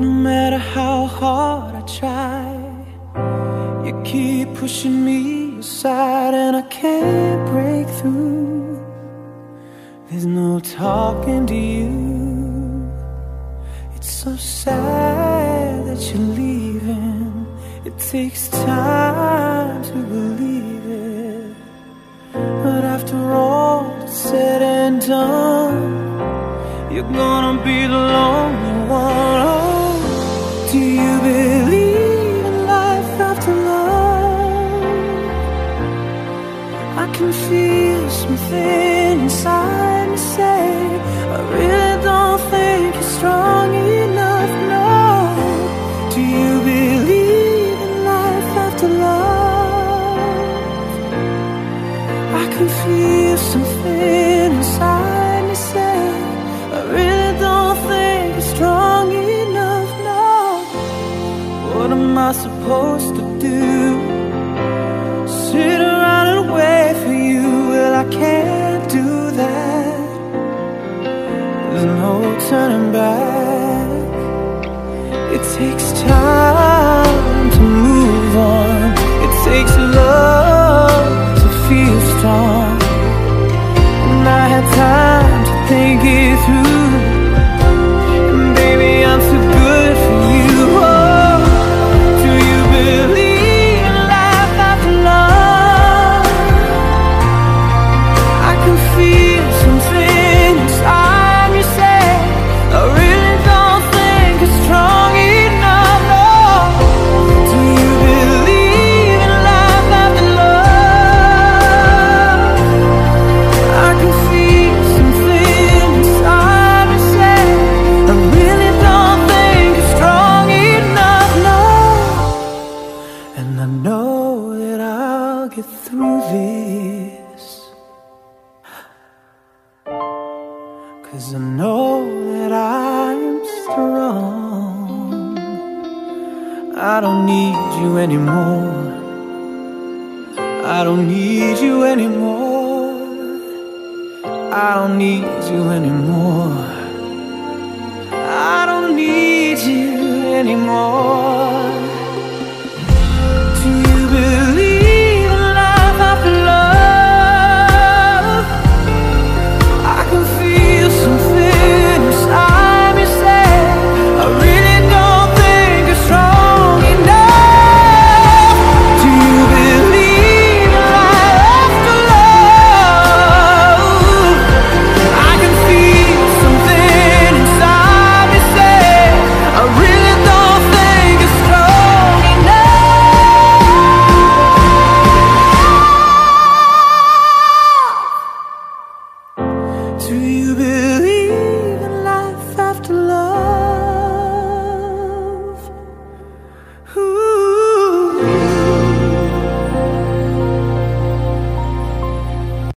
No matter how hard I try, you keep pushing me aside, and I can't break through. There's no talking to you. It's so sad that you're leaving. It takes time to believe it. But after all said and done, you're gonna be the lonely one. Do you believe in life after love? I can feel something inside me say, I really don't think you're strong supposed to do? Sit around and wait for you. Well, I can't do that. There's no turning back. It takes time to move on. It takes love to feel strong. Cause I know that I'm strong. I don't need you anymore. I don't need you anymore. I don't need you anymore. I don't need you anymore. You believe?